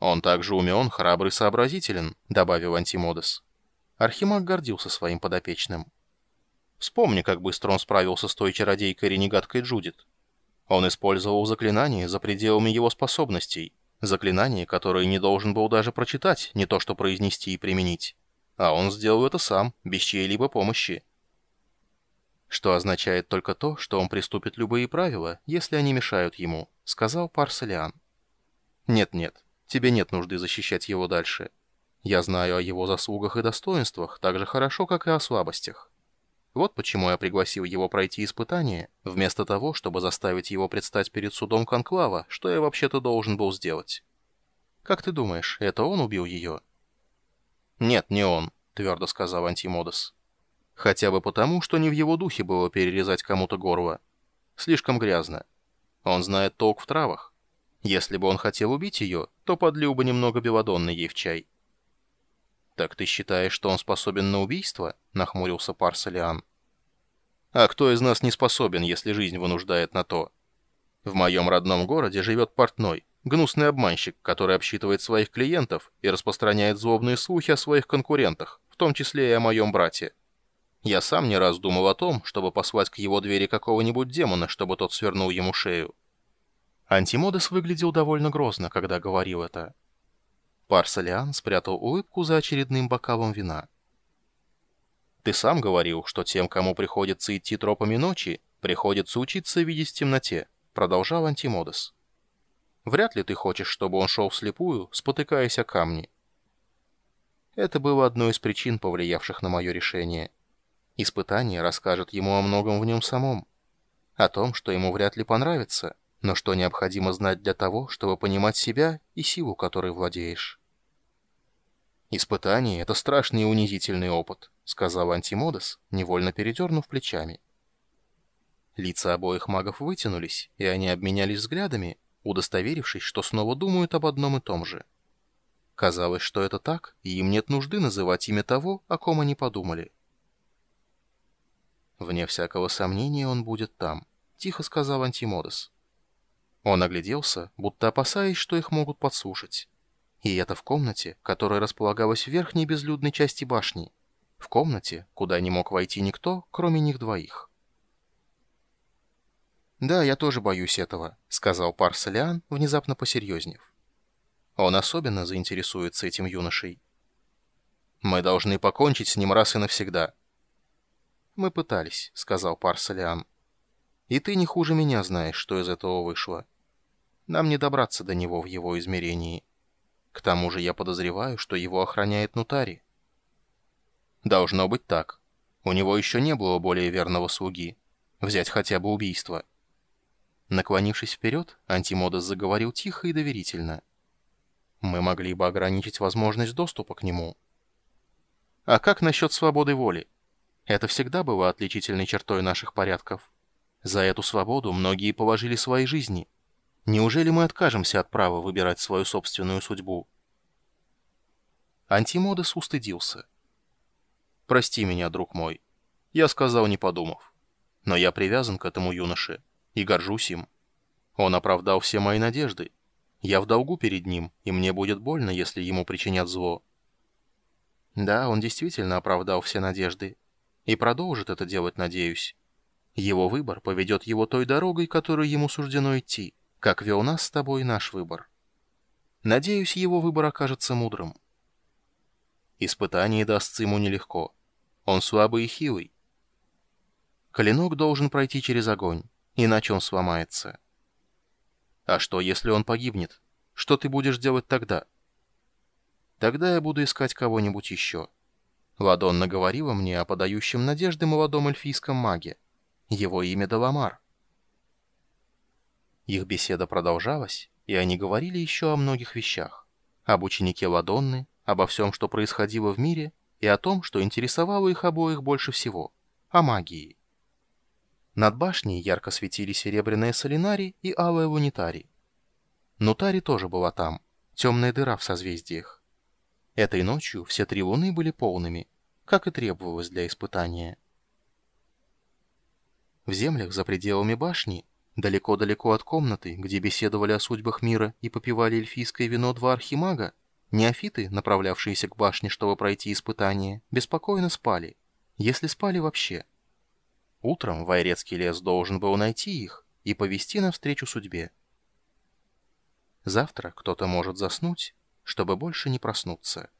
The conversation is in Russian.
«Он также умен, храбрый, сообразителен», — добавил Антимодес. Архимаг гордился своим подопечным. Вспомни, как быстро он справился с той чародейкой-ренегаткой Джудит. Он использовал заклинание за пределами его способностей, заклинание, которое не должен был даже прочитать, не то что произнести и применить. А он сделал это сам, без чьей-либо помощи. Что означает только то, что он приступит любые правила, если они мешают ему, сказал Парселиан. Нет-нет, тебе нет нужды защищать его дальше. Я знаю о его заслугах и достоинствах так же хорошо, как и о слабостях. Вот почему я пригласил его пройти испытание, вместо того, чтобы заставить его предстать перед судом Конклава, что я вообще-то должен был сделать. Как ты думаешь, это он убил ее? Нет, не он, твердо сказал Антимодос. Хотя бы потому, что не в его духе было перерезать кому-то горло. Слишком грязно. Он знает толк в травах. Если бы он хотел убить ее, то подлил бы немного белодонны ей в чай. «Так ты считаешь, что он способен на убийство?» — нахмурился Парсалиан. «А кто из нас не способен, если жизнь вынуждает на то? В моем родном городе живет портной, гнусный обманщик, который обсчитывает своих клиентов и распространяет злобные слухи о своих конкурентах, в том числе и о моем брате. Я сам не раз думал о том, чтобы послать к его двери какого-нибудь демона, чтобы тот свернул ему шею. Антимодес выглядел довольно грозно, когда говорил это. Парсалиан спрятал улыбку за очередным бокалом вина. «Ты сам говорил, что тем, кому приходится идти тропами ночи, приходится учиться видеть в темноте», — продолжал Антимодес. «Вряд ли ты хочешь, чтобы он шел вслепую, спотыкаясь о камни». Это было одной из причин, повлиявших на мое решение — Испытание расскажет ему о многом в нем самом. О том, что ему вряд ли понравится, но что необходимо знать для того, чтобы понимать себя и силу, которой владеешь. «Испытание — это страшный и унизительный опыт», — сказал Антимодес, невольно передернув плечами. Лица обоих магов вытянулись, и они обменялись взглядами, удостоверившись, что снова думают об одном и том же. Казалось, что это так, и им нет нужды называть имя того, о ком они подумали. «Вне всякого сомнения он будет там», — тихо сказал Антимодес. Он огляделся, будто опасаясь, что их могут подслушать. И это в комнате, которая располагалась в верхней безлюдной части башни. В комнате, куда не мог войти никто, кроме них двоих. «Да, я тоже боюсь этого», — сказал Парсалиан, внезапно посерьезнев. Он особенно заинтересуется этим юношей. «Мы должны покончить с ним раз и навсегда», «Мы пытались», — сказал Парсалиан. «И ты не хуже меня знаешь, что из этого вышло. Нам не добраться до него в его измерении. К тому же я подозреваю, что его охраняет Нутари». «Должно быть так. У него еще не было более верного слуги. Взять хотя бы убийство». Наклонившись вперед, Антимодес заговорил тихо и доверительно. «Мы могли бы ограничить возможность доступа к нему». «А как насчет свободы воли?» Это всегда было отличительной чертой наших порядков. За эту свободу многие положили свои жизни. Неужели мы откажемся от права выбирать свою собственную судьбу? Антимодес устыдился. «Прости меня, друг мой. Я сказал, не подумав. Но я привязан к этому юноше и горжусь им. Он оправдал все мои надежды. Я в долгу перед ним, и мне будет больно, если ему причинят зло». Да, он действительно оправдал все надежды. И продолжит это делать, надеюсь. Его выбор поведет его той дорогой, которой ему суждено идти, как вел нас с тобой наш выбор. Надеюсь, его выбор окажется мудрым. Испытание дастся ему нелегко. Он слабый и хилый. Клинок должен пройти через огонь, иначе он сломается. А что, если он погибнет? Что ты будешь делать тогда? Тогда я буду искать кого-нибудь еще. Ладонна говорила мне о подающем надежды молодом эльфийском маге. Его имя Даламар. Их беседа продолжалась, и они говорили еще о многих вещах. Об ученике Ладонны, обо всем, что происходило в мире, и о том, что интересовало их обоих больше всего — о магии. Над башней ярко светили серебряные солинари и алые лунитари. Нутари тоже была там, темная дыра в созвездиях. Этой ночью все три луны были полными, как и требовалось для испытания. В землях за пределами башни Далеко-далеко от комнаты, где беседовали о судьбах мира и попивали эльфийское вино два архимага, неофиты, направлявшиеся к башне, чтобы пройти испытание, беспокойно спали, если спали вообще. Утром Вайрецкий лес должен был найти их и повести навстречу судьбе. Завтра кто-то может заснуть, чтобы больше не проснуться.